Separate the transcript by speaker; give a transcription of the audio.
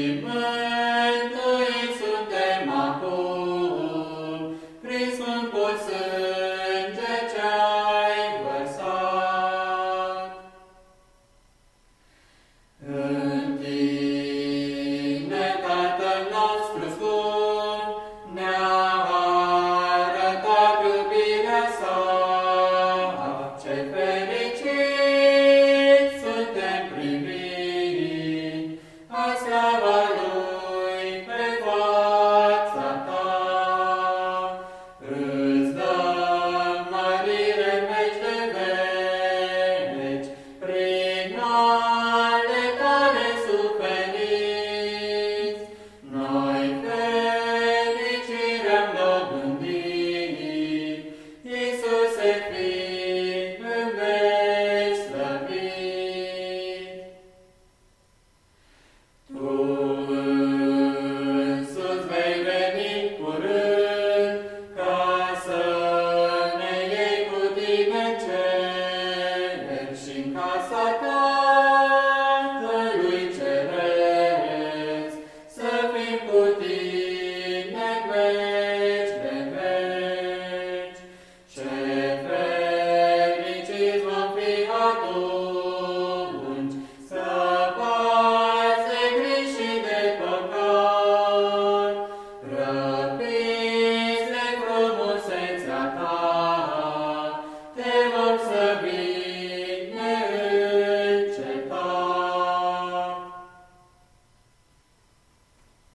Speaker 1: Amen. my